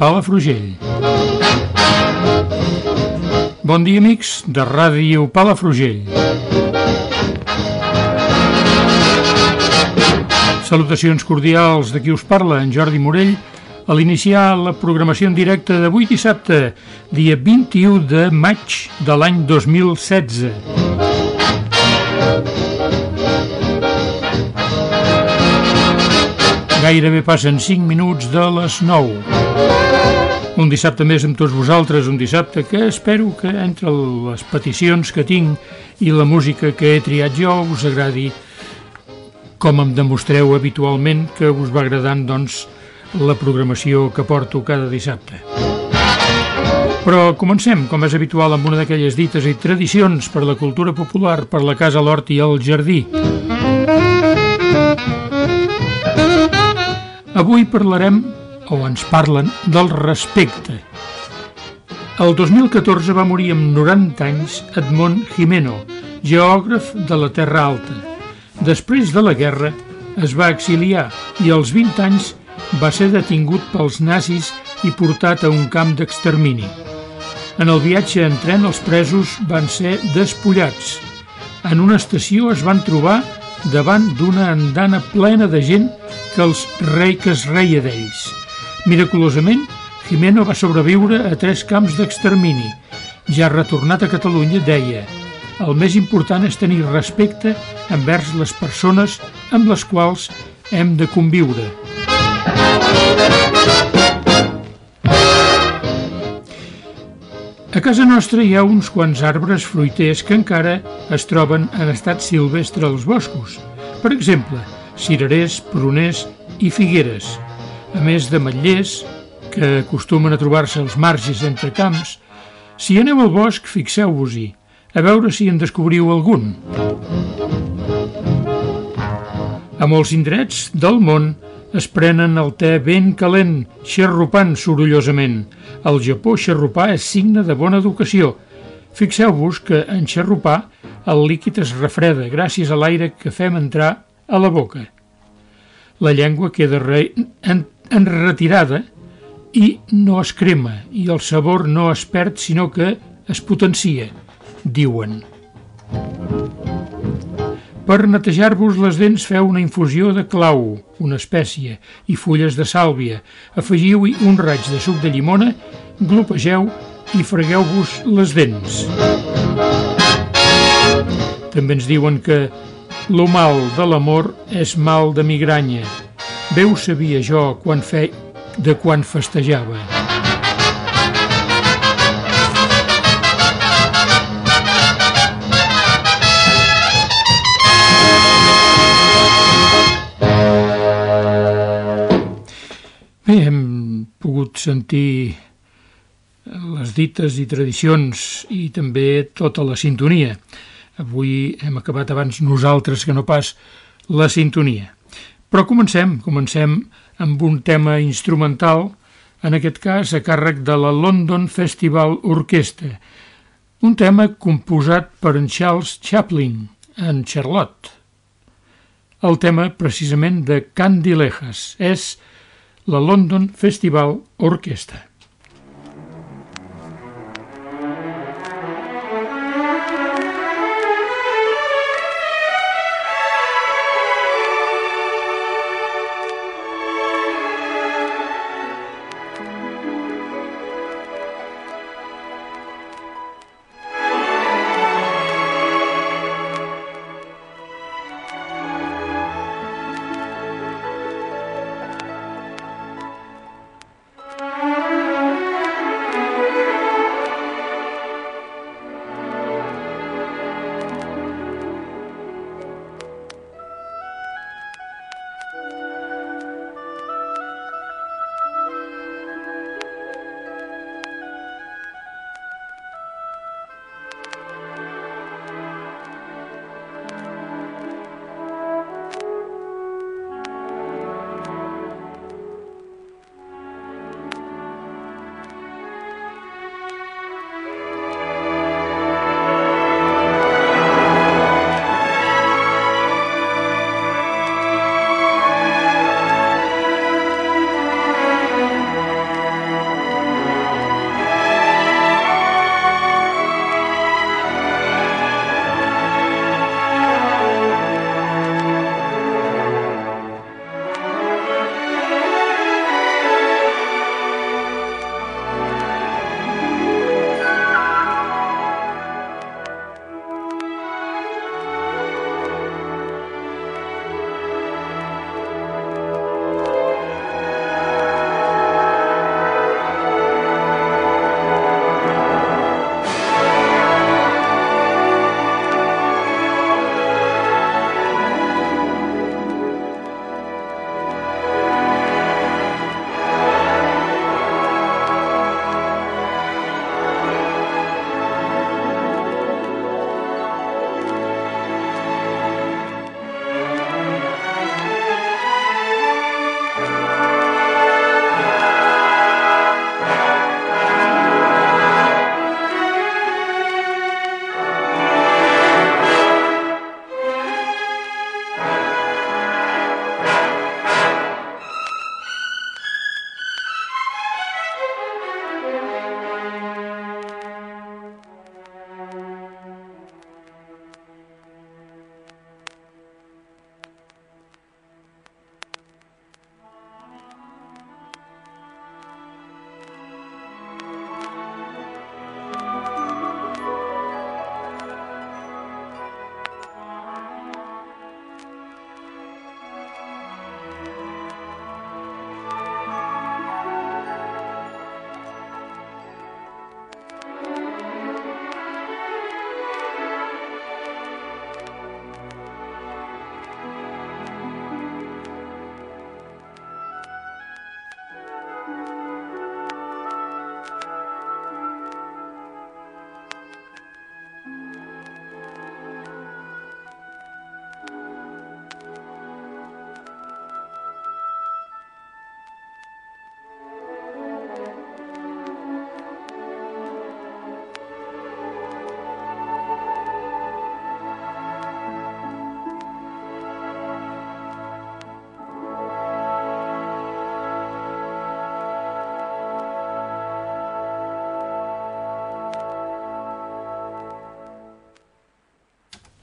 Palafrugell. Bon dia, amics de Ràdio Palafrugell. Salutacions cordials de qui us parla, en Jordi Morell, a l'iniciar la programació en directe d'avui dissabte, dia 21 de maig de l'any 2016. Gairebé passen 5 minuts de les 9. Un dissabte més amb tots vosaltres, un dissabte que espero que entre les peticions que tinc i la música que he triat jo us agradi com em demostreu habitualment que us va agradant doncs, la programació que porto cada dissabte. Però comencem, com és habitual, amb una d'aquelles dites i tradicions per la cultura popular, per la casa, l'hort i el jardí. Avui parlarem, o ens parlen, del respecte. El 2014 va morir amb 90 anys Edmond Jimeno, geògraf de la Terra Alta. Després de la guerra es va exiliar i als 20 anys va ser detingut pels nazis i portat a un camp d'extermini. En el viatge en tren els presos van ser despullats. En una estació es van trobar davant d'una andana plena de gent que els rei que es reia d'ells. Miraculosament, Jimeno va sobreviure a tres camps d'extermini. Ja retornat a Catalunya, deia el més important és tenir respecte envers les persones amb les quals hem de conviure. A casa nostra hi ha uns quants arbres fruiters que encara es troben en estat silvestre als boscos. Per exemple, cirerers, pruners i figueres, a més de matllers, que acostumen a trobar-se als marges entre camps. Si aneu al bosc, fixeu-vos-hi, a veure si en descobriu algun. A molts indrets del món es prenen el te ben calent, xerrupant sorollosament. Al Japó, xerrupar és signe de bona educació. Fixeu-vos que en xerrupar el líquid es refreda gràcies a l'aire que fem entrar a la boca. La llengua queda re... en... en retirada i no es crema i el sabor no es perd sinó que es potencia, diuen. Per netejar-vos les dents feu una infusió de clau, una espècie, i fulles de sàlvia. Afegiu-hi un raig de suc de llimona, glopegeu i fregueu-vos les dents. També ens diuen que lo mal de l'amor és mal de migranya. Ho sabia jo quan fe... de quan festejava. Bé, hem pogut sentir les dites i tradicions i també tota la sintonia. Avui hem acabat abans nosaltres que no pas la sintonia. Però comencem, comencem amb un tema instrumental, en aquest cas a càrrec de la London Festival Orquestra, un tema composat per en Charles Chaplin, en Charlotte. El tema, precisament, de Candy Lejas és la London Festival Orquestra.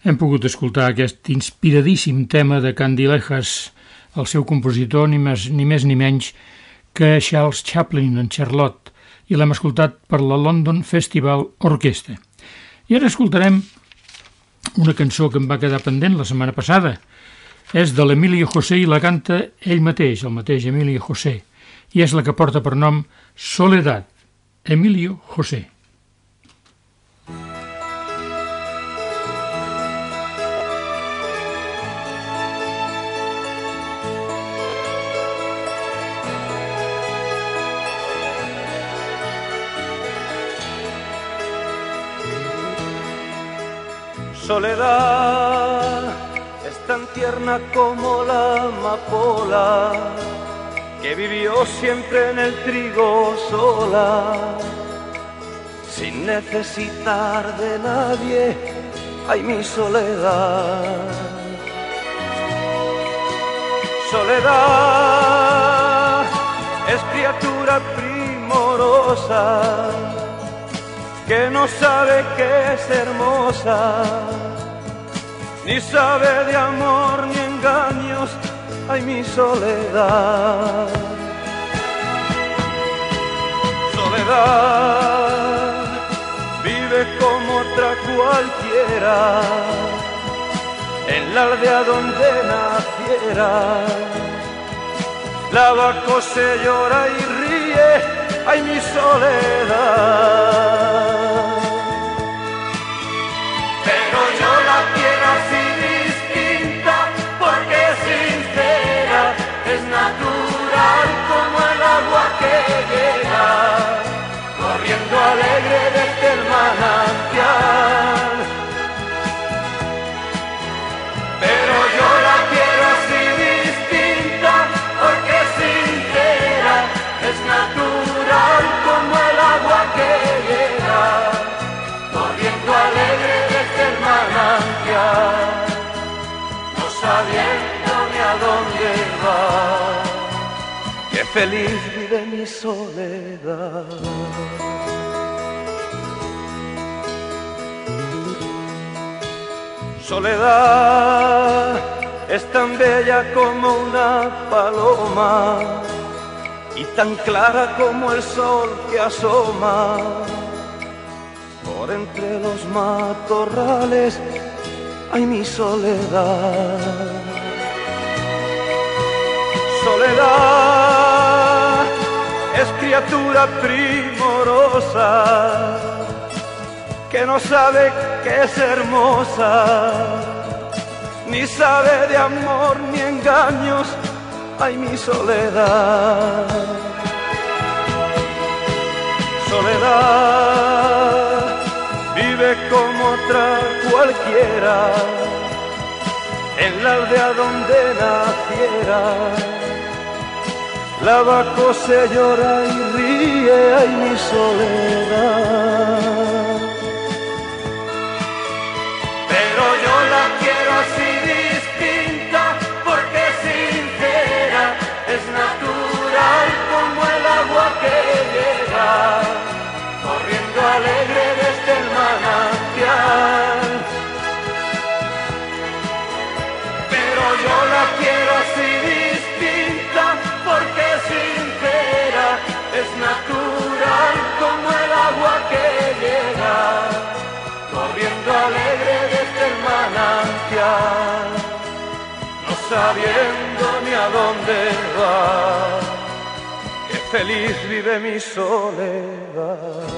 Hem pogut escoltar aquest inspiradíssim tema de Candilejas, el seu compositor ni més ni, més, ni menys que Charles Chaplin en Charlotte, i l'hem escoltat per la London Festival Orquestra. I ara escoltarem una cançó que em va quedar pendent la setmana passada. És de l'Emilio José i la canta ell mateix, el mateix Emilio José, i és la que porta per nom Soledad, Emilio José. Soledad es tan tierna como la amapola que vivió siempre en el trigo sola, sin necesitar de nadie, ay mi soledad. Soledad es criatura primorosa que no sabe que es hermosa, ni sabe de amor ni engaños, ay mi soledad. Soledad vive como otra cualquiera, en la aldea donde naciera. La se llora y ríe, ay mi soledad. Corriendo alegre desde el manantial. Feliz vive mi soledad. Soledad es tan bella como una paloma y tan clara como el sol que asoma por entre los matorrales. Ay, mi soledad. Soledad es criatura primorosa que no sabe que es hermosa, ni sabe de amor ni engaños, ay mi soledad. Soledad vive como otra cualquiera, en la aldea donde naciera. La vaca se llora y ríe, ay mi soledad. Pero yo la quiero así distinta, porque sincera es natural como el agua que llega, corriendo alegre desde el manantial. Pero yo la quiero así distinta porque sincera, es natural como el agua que llega, corriendo alegre desde el manantial, no sabiendo ni a dónde va. Qué feliz vive mi soledad.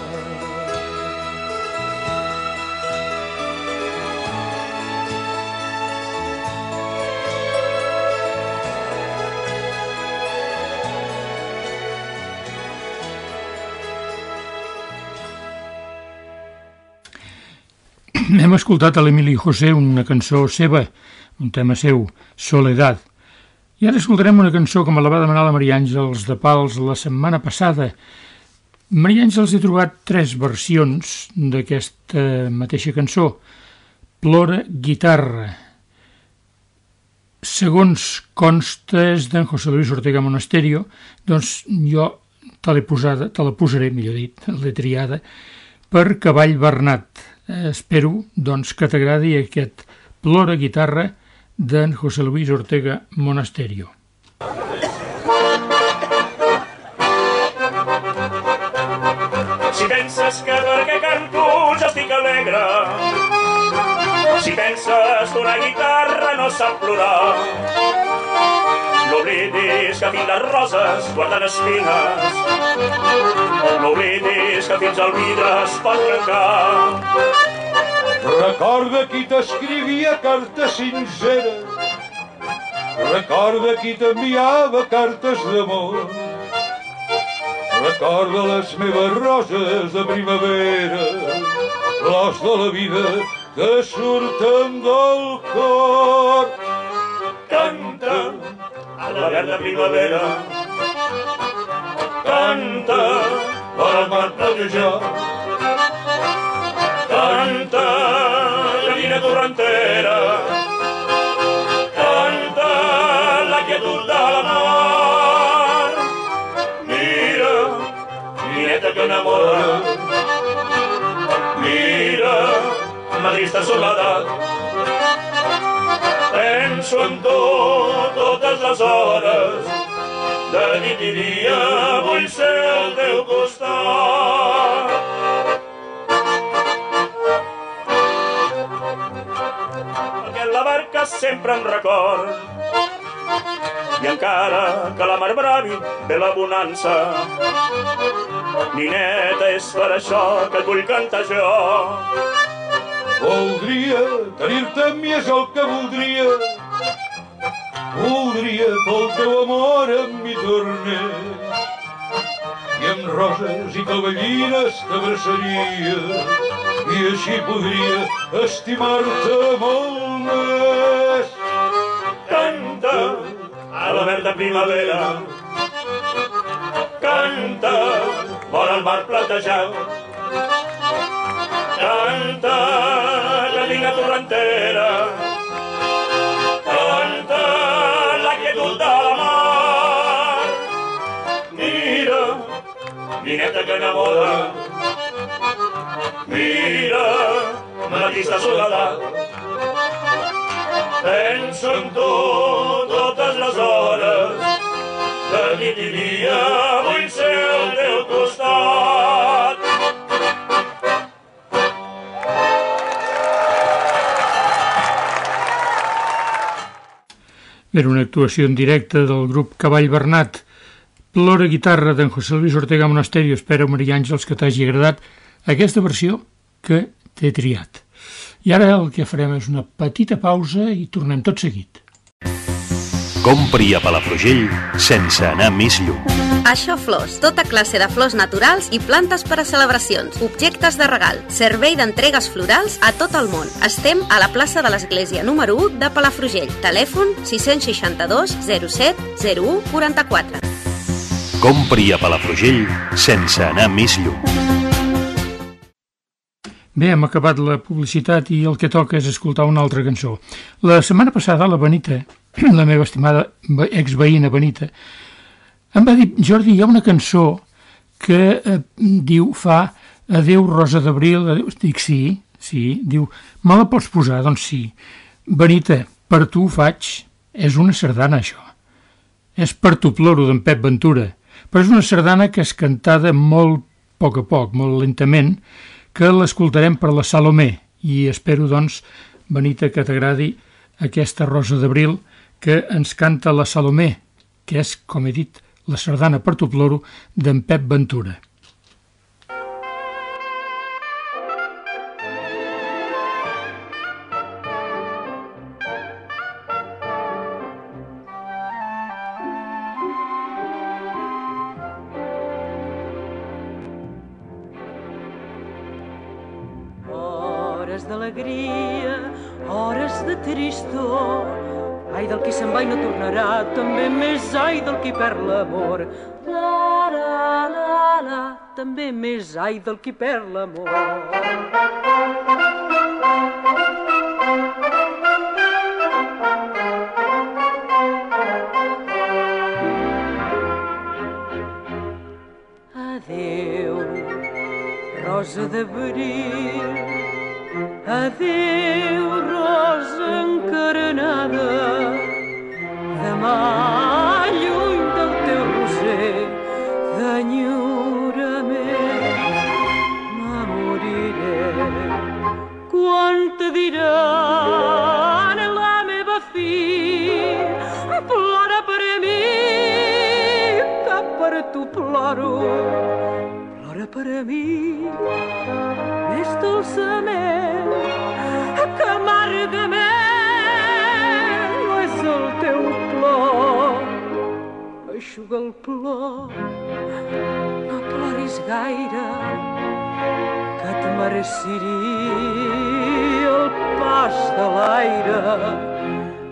Hem escoltat a l'Emili José una cançó seva, un tema seu, Soledad. I ara escoltarem una cançó com la va demanar la Maria Àngels de Pals la setmana passada. Maria Àngels ha trobat tres versions d'aquesta mateixa cançó. Plora guitarra. Segons constes d'en José Luis Ortega Monasterio, doncs jo te l'he posada, te la posaré, millor dit, l'he triada, per Cavall Bernat, espero doncs, que t'agradi aquest Plora guitarra d'en José Luis Ortega Monasterio. Si penses que perquè canto ja estic alegre Si penses que una guitarra no sap plorar Oblidis que fins les roses guarden espines. No oblidis que fins el vidre es pot trencar. Recorda qui t'escrivia cartes sinceres Recorda qui t'enviava cartes d'amor. Recorda les meves roses de primavera, flors de la vida que surten del cor. Canta al llegar la primavera. Canta para Marta y yo. Canta la vida correntera. Canta la quietud de la mar. Mira, nieta que enamora. Mira, madre esta soledad. Penso en tu totes les hores. De nit i dia vull ser al teu costat. Perquè la barca sempre em record i encara que la mar bravi ve la bonança. Nineta, és per això que et vull cantar jo Voldria tenir-te mi és el que voldria. Voldria que el teu amor amb mi tornés. I amb roses i cavallines t'abraçaria. I així podria estimar-te molt més. Canta a la verda primavera Canta vora el mar platejat Canta la linga torrentera. Canta la quietud de la mar. Mira, nineta que enamora. Mira, la trista soledat Penso en tu totes les hores, de nit i dia. Vull Era una actuació en directe del grup Cavall Bernat. Plora guitarra d'en José Luis Ortega Monasterio. Espero, Maria Àngels, que t'hagi agradat aquesta versió que t'he triat. I ara el que farem és una petita pausa i tornem tot seguit. Compri a Palafrugell sense anar més lluny. Això Flors, tota classe de flors naturals i plantes per a celebracions, objectes de regal, servei d'entregues florals a tot el món. Estem a la plaça de l'Església número 1 de Palafrugell. Telèfon 662 07 01 44. Compri a Palafrugell sense anar més lluny. Bé, hem acabat la publicitat i el que toca és escoltar una altra cançó. La setmana passada la Benita, la meva estimada exveïna Benita, em va dir, Jordi, hi ha una cançó que eh, diu, fa Adeu Rosa d'Abril, dic sí, sí, diu, me la pots posar? Doncs sí. Benita, per tu ho faig, és una sardana això. És per tu ploro d'en Pep Ventura, però és una sardana que és cantada molt a poc a poc, molt lentament, que l'escoltarem per la Salomé i espero, doncs, Benita, que t'agradi aquesta Rosa d'Abril que ens canta la Salomé, que és, com he dit, la sardana per tu ploro d'en Pep Ventura. Del qui perd l'amor. El pas de l'aire.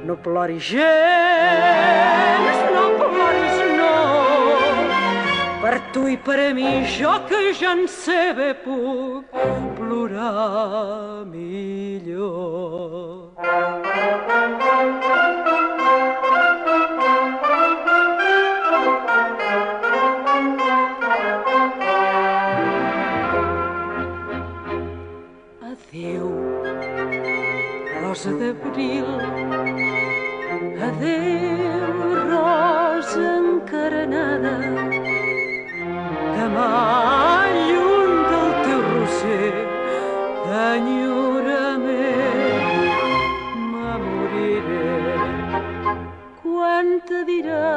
No ploris gens, no ploris no, per tu i per a mi, jo que ja en sé bé puc plorar millor. D'abril, adéu, rosa encarenada, demà lluny del teu roser d'enyorament me moriré quan te dirà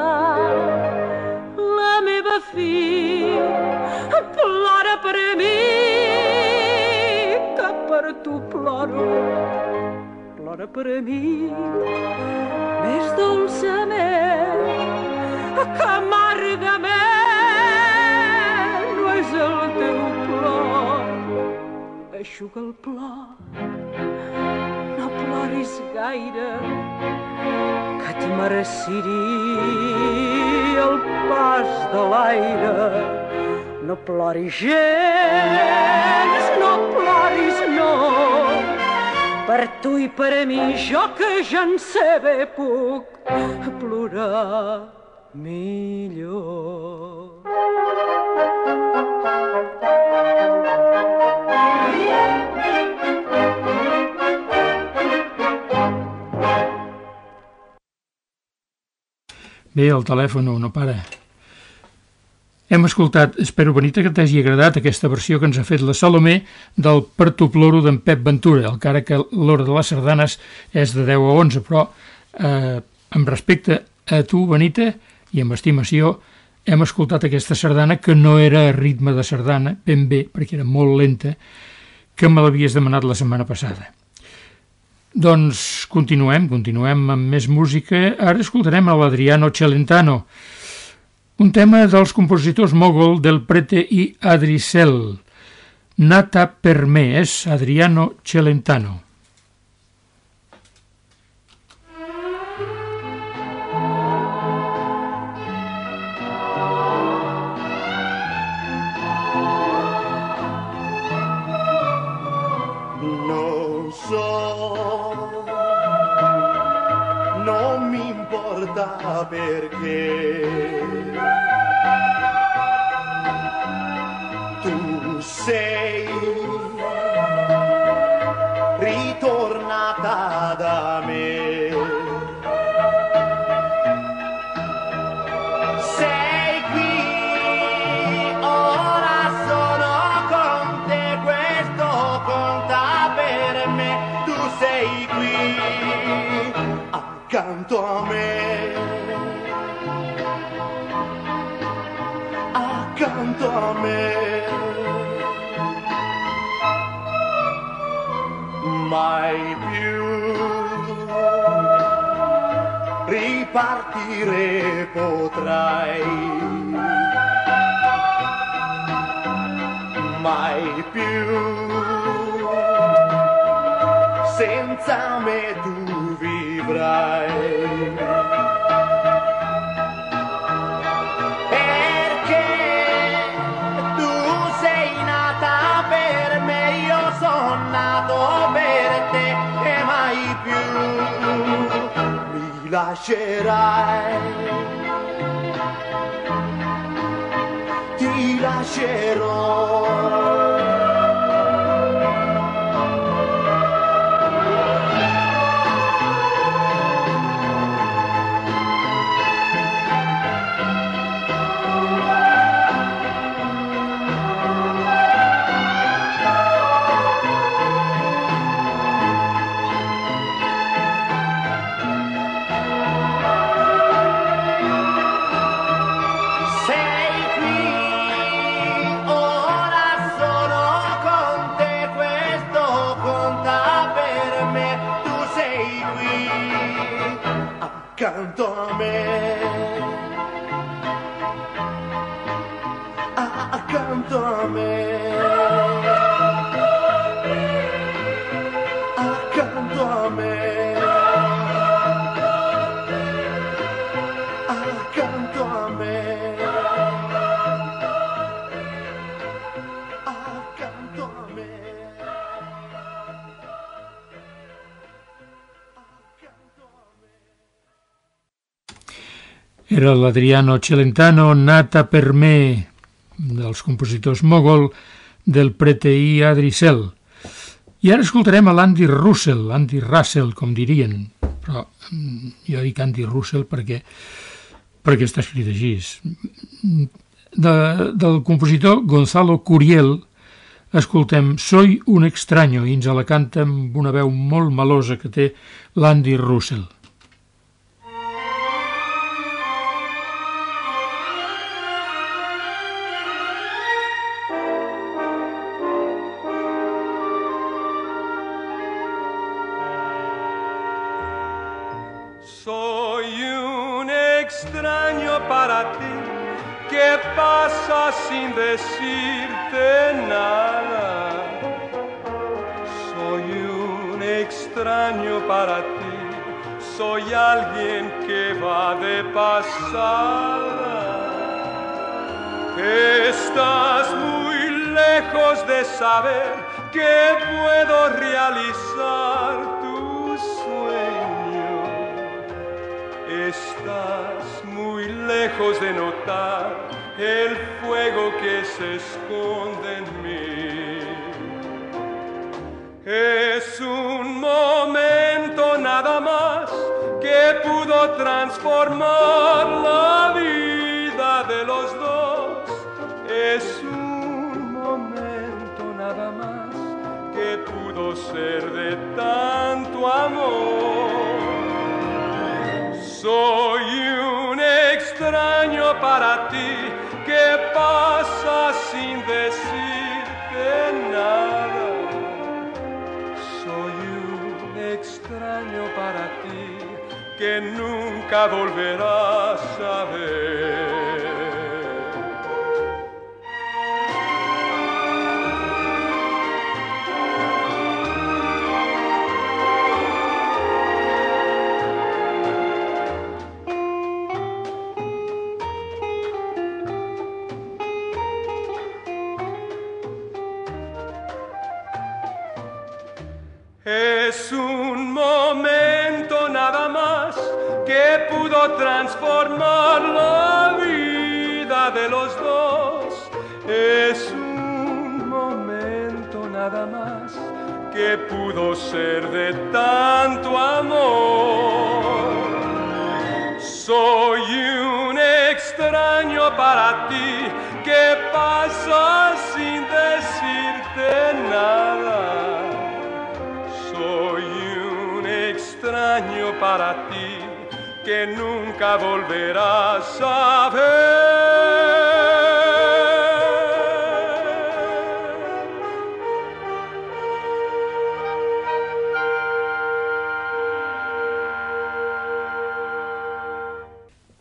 la meva fi plora per mi que per tu ploro plora per mi. Més dolçament que amargament no és el teu plor. Aixuga el plor no ploris gaire que et mereciria el pas de l'aire. No ploris gens, no ploris no per tu i per a mi jo que ja en sé bé puc plorar millor. Bé, el telèfon no para. Hem escoltat, espero, Benita, que t'hagi agradat aquesta versió que ens ha fet la Salomé del Per tu ploro d'en Pep Ventura, encara que l'hora de les sardanes és de 10 a 11, però eh, amb respecte a tu, Benita, i amb estimació, hem escoltat aquesta sardana que no era ritme de sardana, ben bé, perquè era molt lenta, que me l'havies demanat la setmana passada. Doncs continuem, continuem amb més música. Ara escoltarem a l'Adriano Celentano, un tema dels compositors Mogol del Prete i Adricel. Nata per me és Adriano Celentano. Non mi a me. Mai più ripartire potrai. Mai più senza me tu vivrai. Lascerai. Ti lascerò. cántame. Ah, ah, ah cántame. Era l'Adriano Celentano, nata per me, dels compositors mogol del preteí Adricel. I ara escoltarem a l'Andy Russell, Andy Russell, com dirien, però mm, jo dic Andy Russell perquè, perquè està escrit així. De, del compositor Gonzalo Curiel escoltem Soy un extraño i ens la canta amb una veu molt melosa que té l'Andy Russell. Estás muy lejos de saber que puedo realizar tu sueño. Estás muy lejos de notar el fuego que se esconde en mí. Es un momento nada más transformar la vida de los dos. Es un momento nada más que pudo ser de tanto amor. Soy un extraño para ti que pasa sin decirte nada. Soy un extraño para ti que nunca volverás a ver. Es un transformar la vida de los dos. Es un momento nada más que pudo ser de tanto amor. Soy un extraño para ti que pasa sin decirte nada. Soy un extraño para ti que nunca volverás a ver.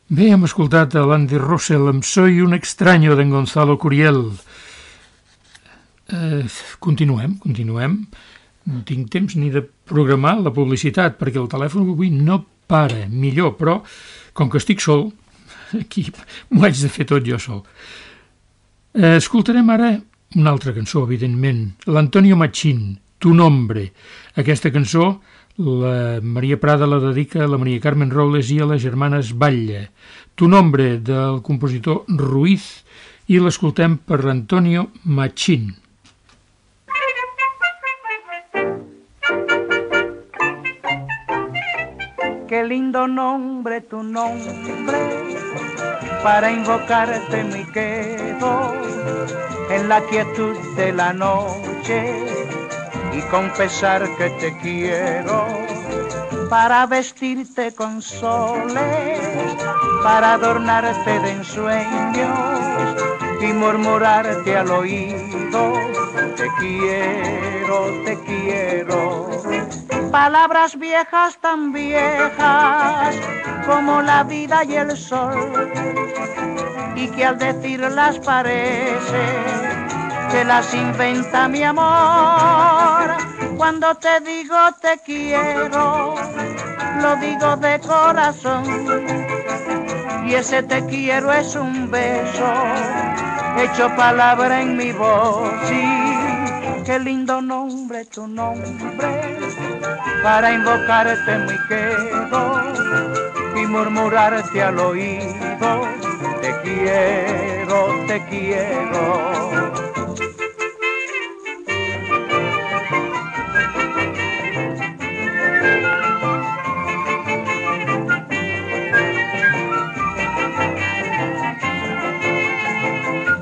Bé, hem escoltat a l'Andy Russell amb Soy un extraño d'en Gonzalo Curiel. Eh, continuem, continuem. No tinc temps ni de programar la publicitat, perquè el telèfon avui no para, millor, però com que estic sol, aquí m'ho haig de fer tot jo sol. Eh, escoltarem ara una altra cançó, evidentment, l'Antonio Machín, Tu nombre. Aquesta cançó la Maria Prada la dedica a la Maria Carmen Robles i a les germanes Batlle. Tu nombre del compositor Ruiz i l'escoltem per Antonio Machín. Qué lindo nombre tu nombre, para invocarte me quedo en la quietud de la noche y confesar que te quiero, para vestirte con soles, para adornarte de ensueños y murmurarte al oído, te quiero, te quiero palabras viejas tan viejas como la vida y el sol, y que al decirlas parece que las inventa mi amor. Cuando te digo te quiero, lo digo de corazón, y ese te quiero es un beso hecho palabra en mi voz. Qué lindo nombre tu nombre, para invocarte me quedo y murmurarte al oído, te quiero, te quiero.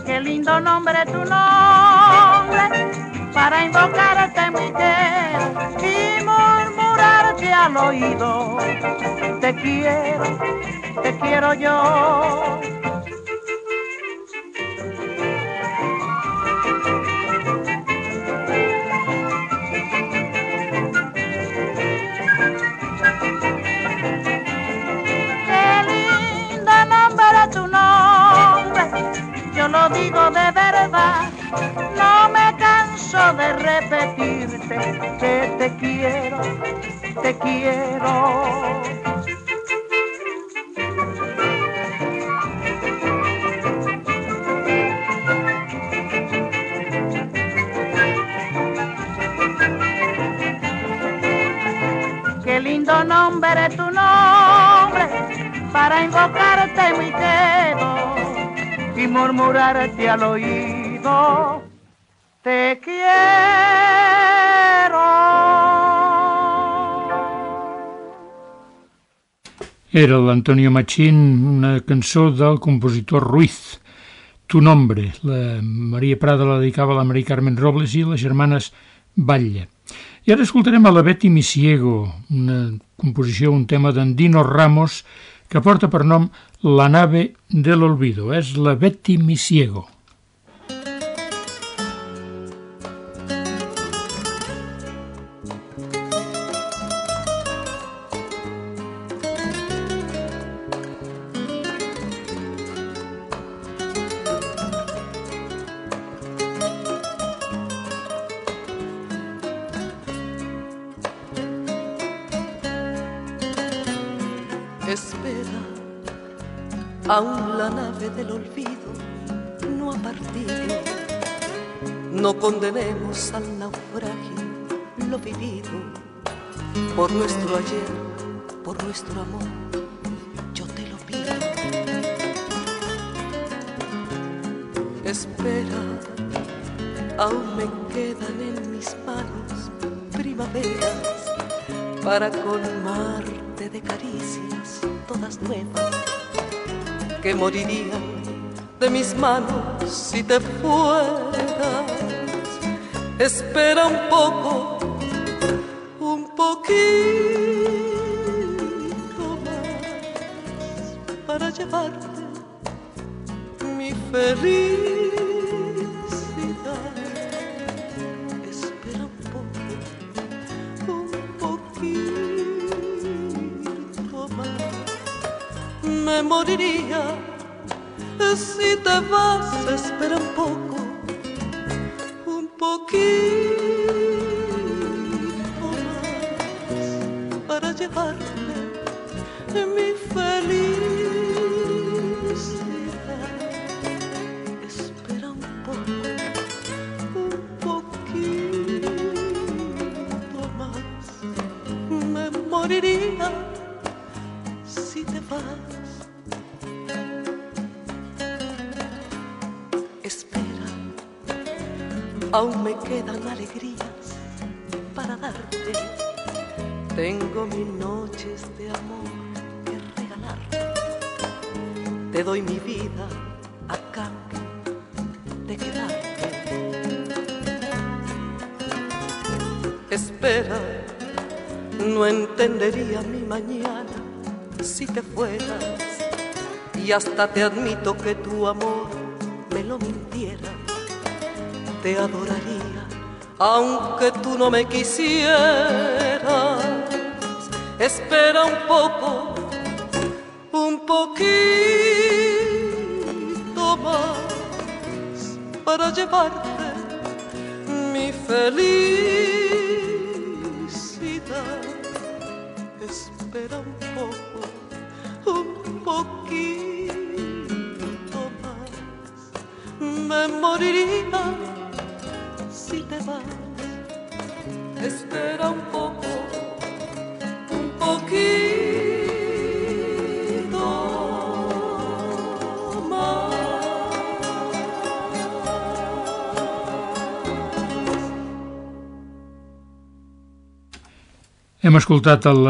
Qué lindo nombre tu nombre, para invocarte, este Miguel, y murmurarte al oído. Te quiero, te quiero yo. Qué lindo nombrar tu nombre, yo lo digo de verdad de repetirte que te quiero, te quiero. Qué lindo nombre tu nombre, para invocarte mi dedo y murmurarte al oído, te quiero. Era l'Antonio Machín, una cançó del compositor Ruiz, Tu nombre. La Maria Prada la dedicava a la Maria Carmen Robles i les germanes Batlle. I ara escoltarem a la Betty Misiego, una composició, un tema d'Andino Ramos que porta per nom La nave de l'olvido. És la Betty Misiego. Espera, aún me quedan en mis manos primaveras para colmarte de caricias todas nuevas que morirían de mis manos si te fueras. Espera un poco, un poquito más para llevarte mi felicidad. Espera un poco, un poquito más. Me moriría si te vas. Espera un poco, un poquito más para llevarte Espera, no entendería mi mañana si te fueras. Y hasta te admito que tu amor me lo mintiera. Te adoraría aunque tú no me quisieras, espera un poco, un poquito más para llevarte mi felicidad. Espera un poco, un poquito más, me moriría si te vas. Espera un poco, un poquito Hem escoltat el,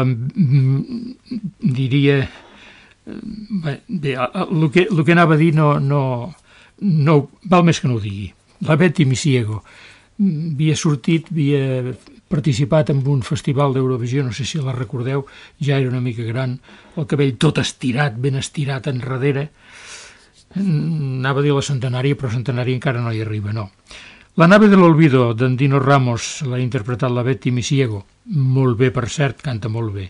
diria, bé, el que, el que anava a dir no, no, no val més que no ho digui. La Betty Misiego havia sortit, havia participat en un festival d'Eurovisió, no sé si la recordeu, ja era una mica gran, el cabell tot estirat, ben estirat enrere, anava a dir la centenària, però centenària encara no hi arriba, no. La nave de l'olvido d'en Dino Ramos l'ha interpretat la Betty Misiego. Molt bé, per cert, canta molt bé.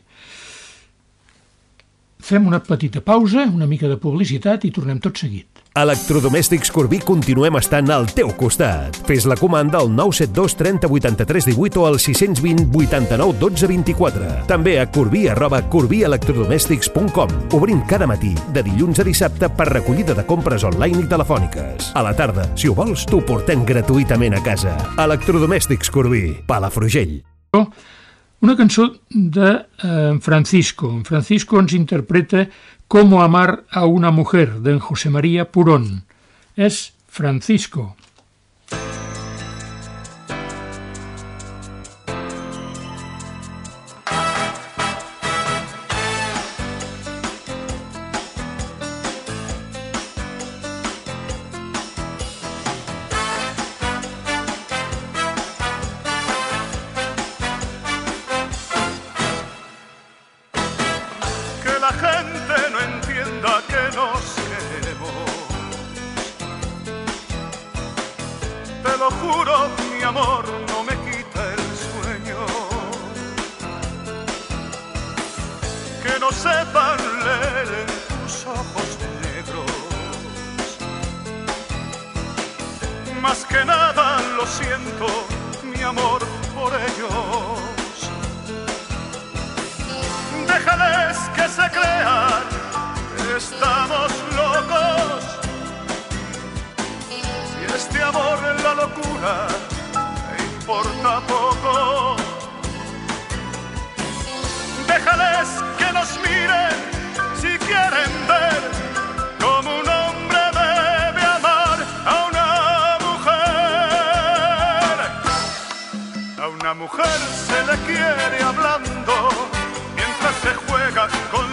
Fem una petita pausa, una mica de publicitat i tornem tot seguit. Electrodomèstics Corbí continuem estant al teu costat. Fes la comanda al 972 30 83 18 o al 620 89 12 24. També a corbí arroba corbielectrodomèstics.com. Obrim cada matí, de dilluns a dissabte, per recollida de compres online i telefòniques. A la tarda, si ho vols, t'ho portem gratuïtament a casa. Electrodomèstics Corbí, Palafrugell. Una cançó de eh, Francisco. Francisco ens interpreta Cómo amar a una mujer, d'en José María Purón. És Francisco. Importa poco. Déjales que nos miren si quieren ver como un hombre debe amar a una mujer. A una mujer se le quiere hablando mientras se juega con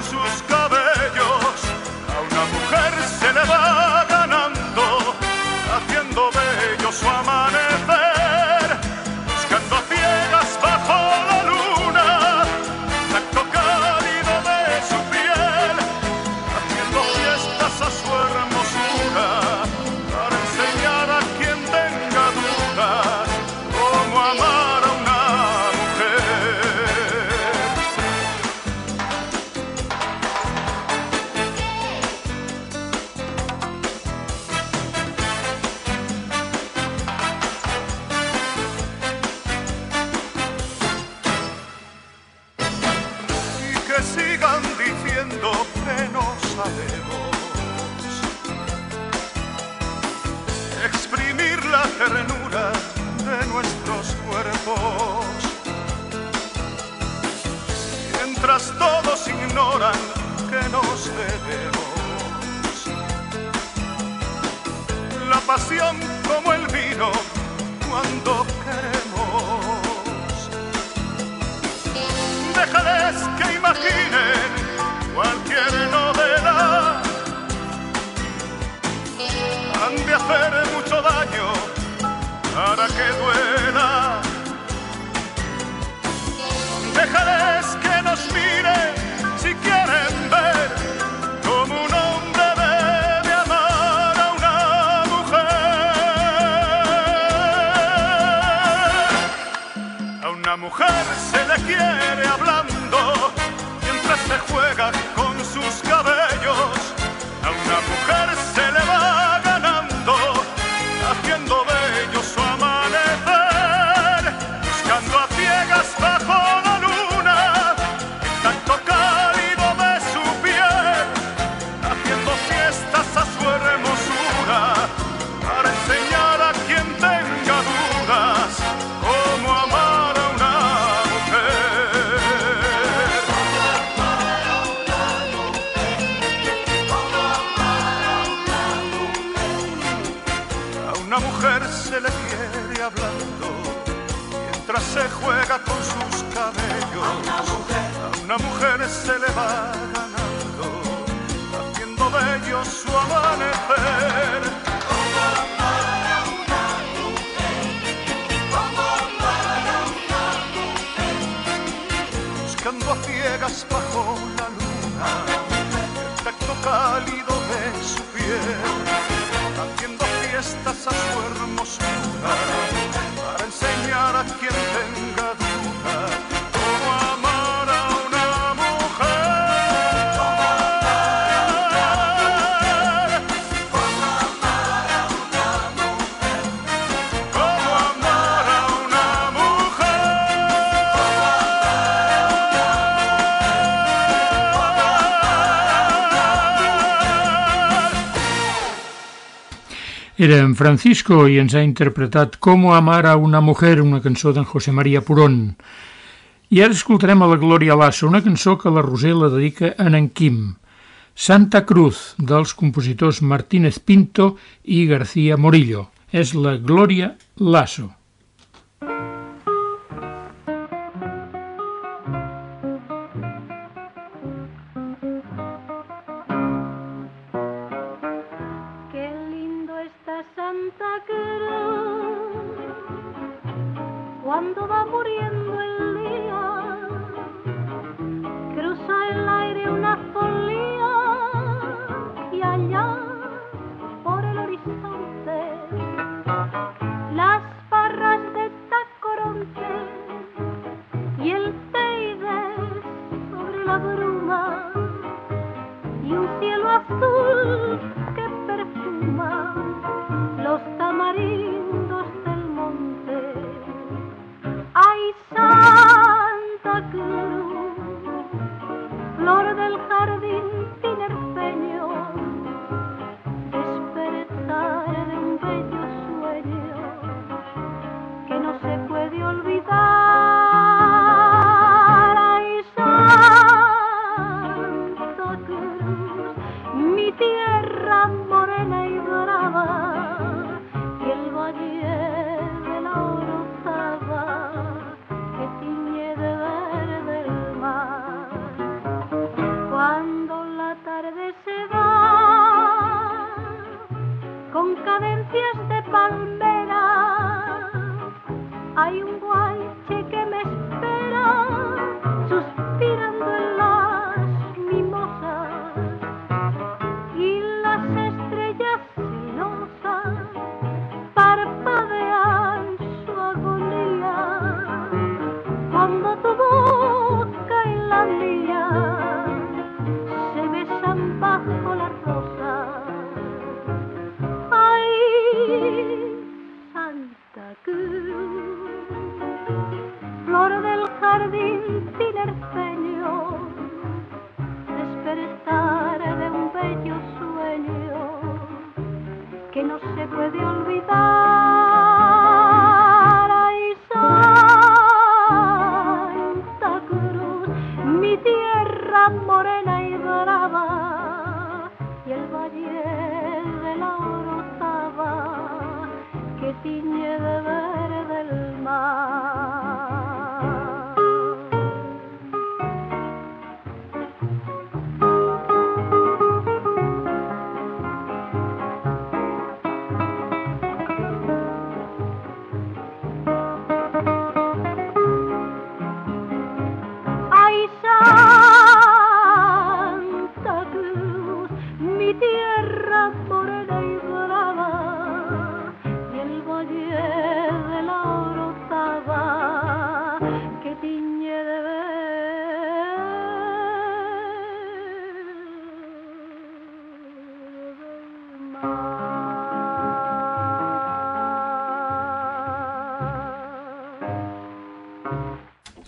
Era en Francisco i ens ha interpretat Com amar a una mujer, una cançó d'en José María Purón. I ara escoltarem a la Glòria Lasso, una cançó que la Roser la dedica a en Quim. Santa Cruz, dels compositors Martínez Pinto i García Morillo. És la Glòria Lasso. Bin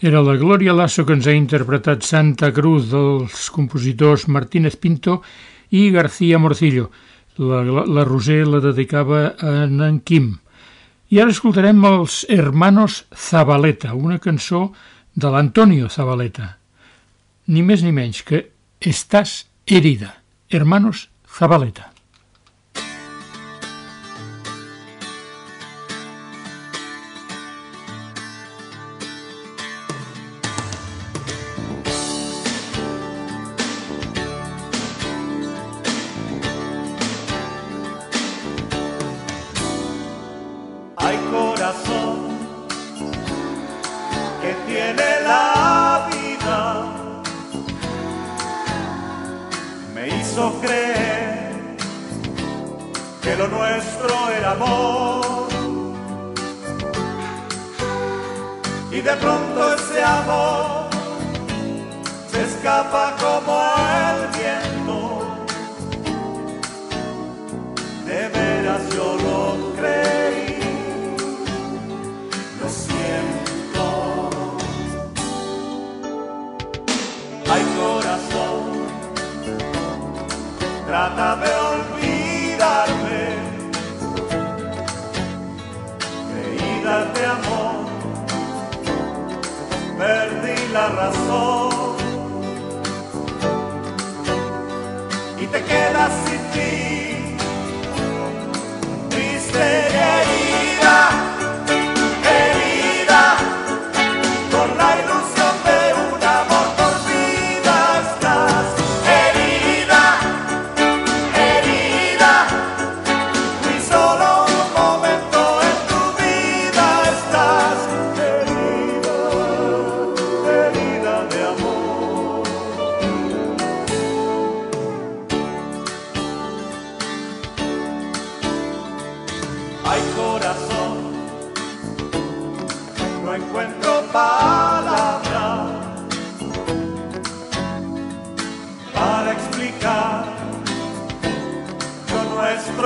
Era la Glòria Lasso que ens ha interpretat Santa Cruz dels compositors Martínez Pinto i García Morcillo. La, la, la Roser la dedicava a en Quim. I ara escoltarem els Hermanos Zabaleta, una cançó de l'Antonio Zabaleta. Ni més ni menys que Estàs herida. Hermanos Zabaleta. Hizo que lo nuestro era amor. Y de pronto ese amor se escapa como el viento. Trata de olvidarme, creída de amor, perdí la razón.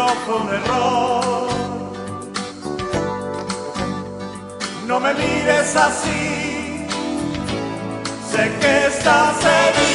Nuestro fue un error. No me mires así, sé que estás herida,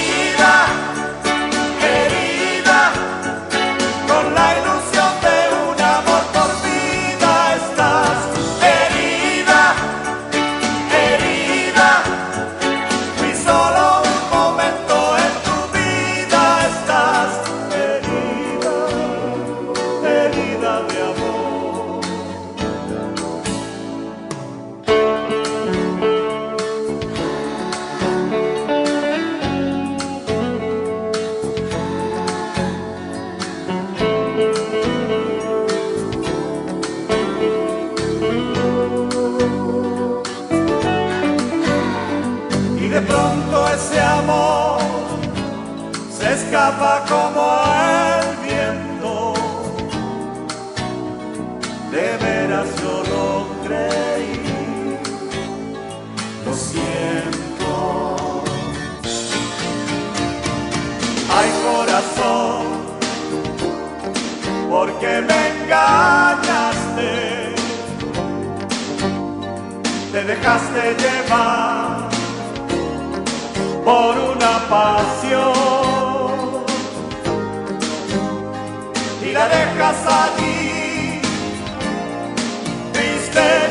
dejaste llevar por una pasión. Y la dejas allí triste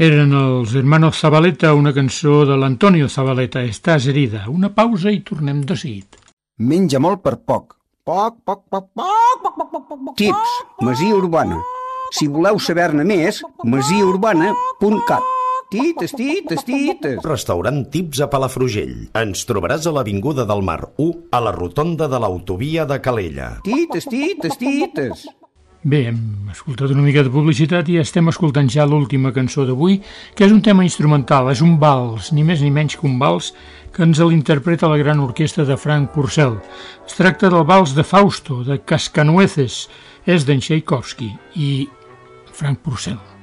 Eren els Hermanos Zabaleta, una cançó de l'Antonio Zabaleta, Estàs herida. Una pausa i tornem de seguit. Menja molt per poc. Poc, poc, poc, poc, poc, poc, poc, poc. Tips, Masia Urbana. Si voleu saber-ne més, masiaurbana.cat. Tites, tites, tites. Restaurant Tips a Palafrugell. Ens trobaràs a l'Avinguda del Mar 1, a la rotonda de l'autovia de Calella. Tites, tites, tites. Bé, hem escoltat una mica de publicitat i estem escoltant ja l'última cançó d'avui, que és un tema instrumental, és un vals, ni més ni menys que un vals, que ens l'interpreta la gran orquestra de Frank Purcell. Es tracta del vals de Fausto, de Cascanueces, és d'en Tchaikovsky i Frank Purcell.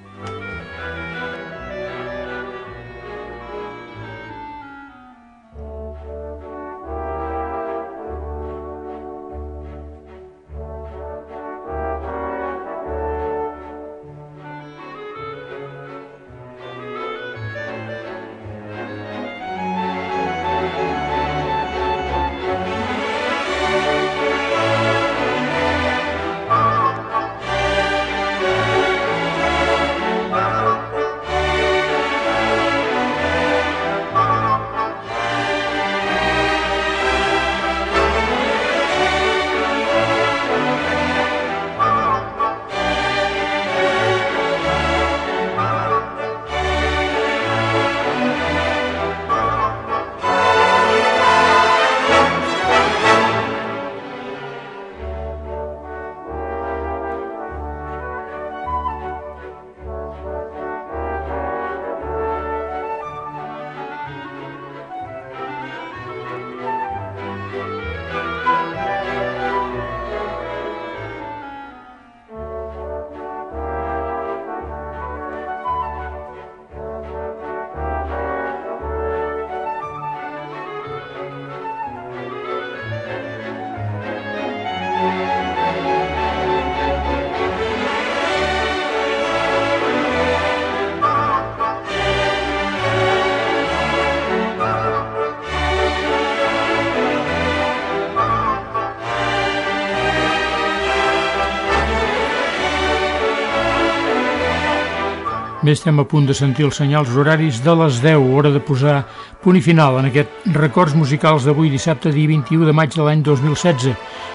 Bé, estem a punt de sentir els senyals horaris de les 10, hora de posar punt i final en aquest records musicals d'avui dissabte, dia 21 de maig de l'any 2016.